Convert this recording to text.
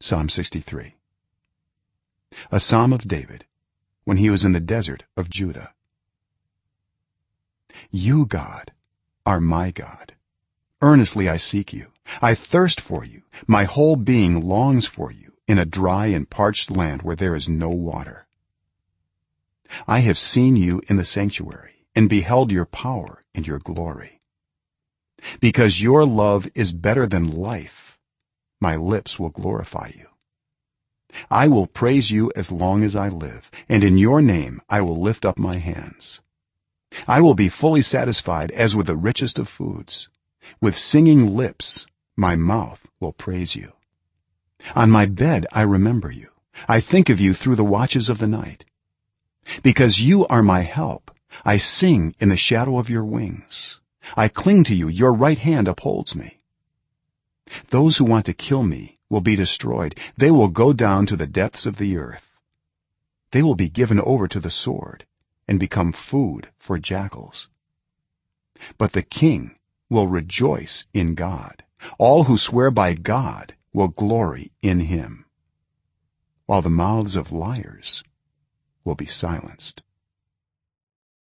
psalm 63 a psalm of david when he was in the desert of judah. You god are my god. Earnestly i seek you. I thirst for you. My whole being longs for you in a dry and parched land where there is no water. I have seen you in the sanctuary and beheld your power and your glory. Because your love is better than life my lips will glorify you. I will praise you as long as i live and in your name i will lift up my hands. I will be fully satisfied as with the richest of foods. With singing lips my mouth will praise you. On my bed i remember you. I think of you through the watches of the night. Because you are my help i sing in the shadow of your wings. I cling to you. Your right hand upholds me those who want to kill me will be destroyed. They will go down to the depths of the earth. They will be given over to the sword and become food for jackals. But the king will rejoice in god. All who swear by god will glory in him while the mouths of liars will be silenced